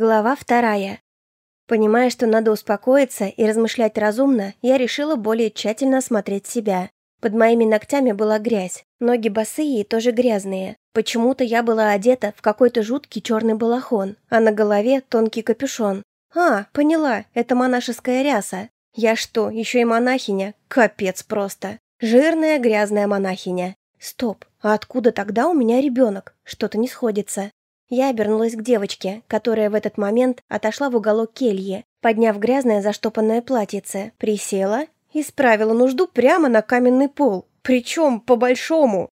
Глава вторая. Понимая, что надо успокоиться и размышлять разумно, я решила более тщательно осмотреть себя. Под моими ногтями была грязь, ноги босые и тоже грязные. Почему-то я была одета в какой-то жуткий черный балахон, а на голове тонкий капюшон. А, поняла, это монашеская ряса. Я что, еще и монахиня? Капец просто. Жирная грязная монахиня. Стоп, а откуда тогда у меня ребенок? Что-то не сходится. Я обернулась к девочке, которая в этот момент отошла в уголок кельи, подняв грязное заштопанное платьице, присела и справила нужду прямо на каменный пол, причем по-большому.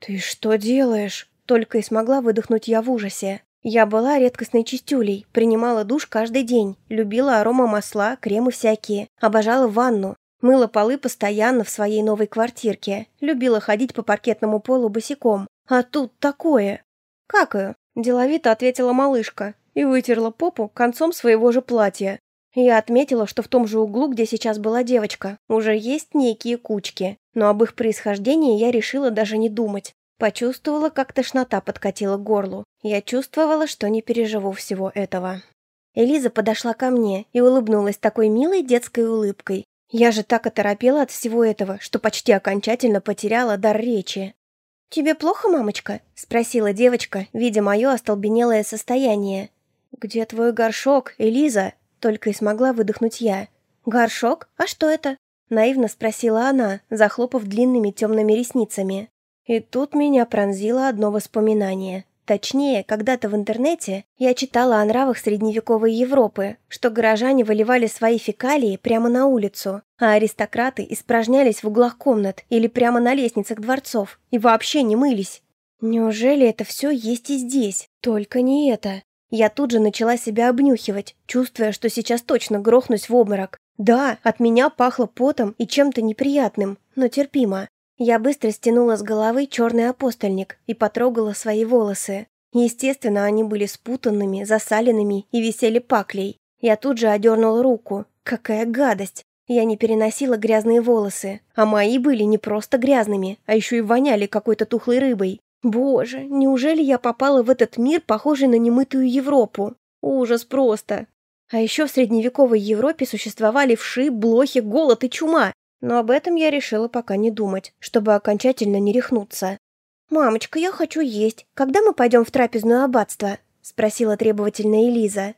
«Ты что делаешь?» — только и смогла выдохнуть я в ужасе. Я была редкостной чистюлей, принимала душ каждый день, любила арома масла, кремы всякие, обожала ванну, мыла полы постоянно в своей новой квартирке, любила ходить по паркетному полу босиком. А тут такое. Какаю? Деловито ответила малышка и вытерла попу концом своего же платья. Я отметила, что в том же углу, где сейчас была девочка, уже есть некие кучки, но об их происхождении я решила даже не думать. Почувствовала, как тошнота подкатила к горлу. Я чувствовала, что не переживу всего этого. Элиза подошла ко мне и улыбнулась такой милой детской улыбкой. Я же так оторопела от всего этого, что почти окончательно потеряла дар речи. «Тебе плохо, мамочка?» — спросила девочка, видя мое остолбенелое состояние. «Где твой горшок, Элиза?» — только и смогла выдохнуть я. «Горшок? А что это?» — наивно спросила она, захлопав длинными темными ресницами. И тут меня пронзило одно воспоминание. Точнее, когда-то в интернете я читала о нравах средневековой Европы, что горожане выливали свои фекалии прямо на улицу, а аристократы испражнялись в углах комнат или прямо на лестницах дворцов и вообще не мылись. Неужели это все есть и здесь? Только не это. Я тут же начала себя обнюхивать, чувствуя, что сейчас точно грохнусь в обморок. Да, от меня пахло потом и чем-то неприятным, но терпимо. Я быстро стянула с головы черный апостольник и потрогала свои волосы. Естественно, они были спутанными, засаленными и висели паклей. Я тут же одернула руку. Какая гадость! Я не переносила грязные волосы, а мои были не просто грязными, а еще и воняли какой-то тухлой рыбой. Боже, неужели я попала в этот мир, похожий на немытую Европу? Ужас просто. А еще в средневековой Европе существовали вши, блохи, голод и чума. Но об этом я решила пока не думать, чтобы окончательно не рехнуться. «Мамочка, я хочу есть. Когда мы пойдем в трапезное аббатство?» — спросила требовательная Элиза.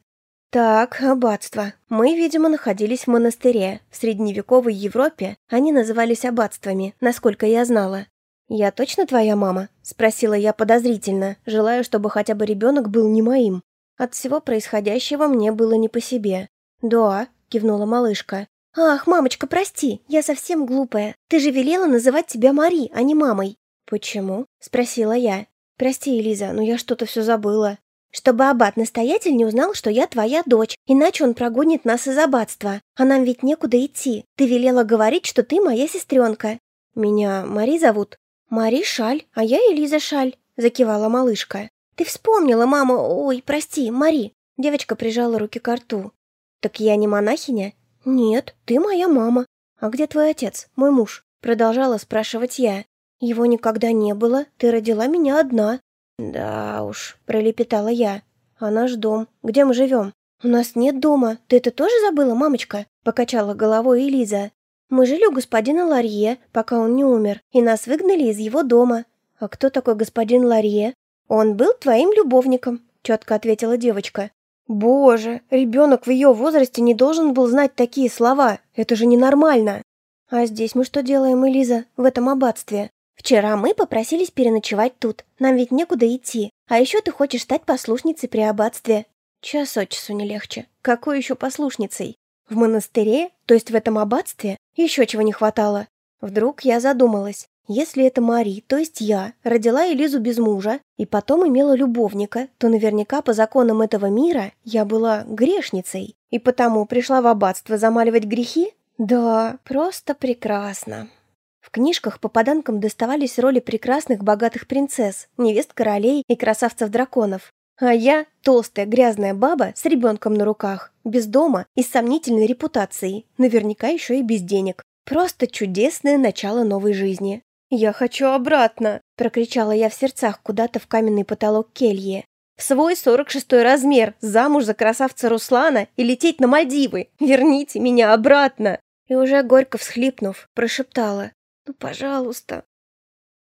Так, аббатство. Мы, видимо, находились в монастыре. В средневековой Европе они назывались аббатствами, насколько я знала. «Я точно твоя мама?» — спросила я подозрительно, желая, чтобы хотя бы ребенок был не моим. От всего происходящего мне было не по себе. «Да», — кивнула малышка. «Ах, мамочка, прости, я совсем глупая. Ты же велела называть тебя Мари, а не мамой». «Почему?» — спросила я. «Прости, Элиза, но я что-то все забыла». «Чтобы аббат-настоятель не узнал, что я твоя дочь, иначе он прогонит нас из аббатства. А нам ведь некуда идти. Ты велела говорить, что ты моя сестренка». «Меня Мари зовут?» «Мари Шаль, а я Элиза Шаль», — закивала малышка. «Ты вспомнила, мама... Ой, прости, Мари». Девочка прижала руки к рту. «Так я не монахиня?» «Нет, ты моя мама. А где твой отец, мой муж?» Продолжала спрашивать я. «Его никогда не было, ты родила меня одна». «Да уж», — пролепетала я. «А наш дом? Где мы живем?» «У нас нет дома. Ты это тоже забыла, мамочка?» Покачала головой Элиза. «Мы жили у господина Ларье, пока он не умер, и нас выгнали из его дома». «А кто такой господин Ларье?» «Он был твоим любовником», — четко ответила девочка. Боже, ребенок в ее возрасте не должен был знать такие слова. Это же ненормально. А здесь мы что делаем, Элиза, в этом аббатстве? Вчера мы попросились переночевать тут. Нам ведь некуда идти. А еще ты хочешь стать послушницей при аббатстве. Час от часу не легче. Какой еще послушницей? В монастыре? То есть в этом аббатстве? Еще чего не хватало. Вдруг я задумалась. Если это Мари, то есть я, родила Элизу без мужа и потом имела любовника, то наверняка по законам этого мира я была грешницей и потому пришла в аббатство замаливать грехи? Да, просто прекрасно. В книжках попаданкам доставались роли прекрасных богатых принцесс, невест королей и красавцев-драконов. А я толстая грязная баба с ребенком на руках, без дома и с сомнительной репутацией, наверняка еще и без денег. Просто чудесное начало новой жизни. «Я хочу обратно!» – прокричала я в сердцах куда-то в каменный потолок кельи. В свой 46-й размер, замуж за красавца Руслана и лететь на Мальдивы. Верните меня обратно!» И уже горько всхлипнув, прошептала. «Ну, пожалуйста,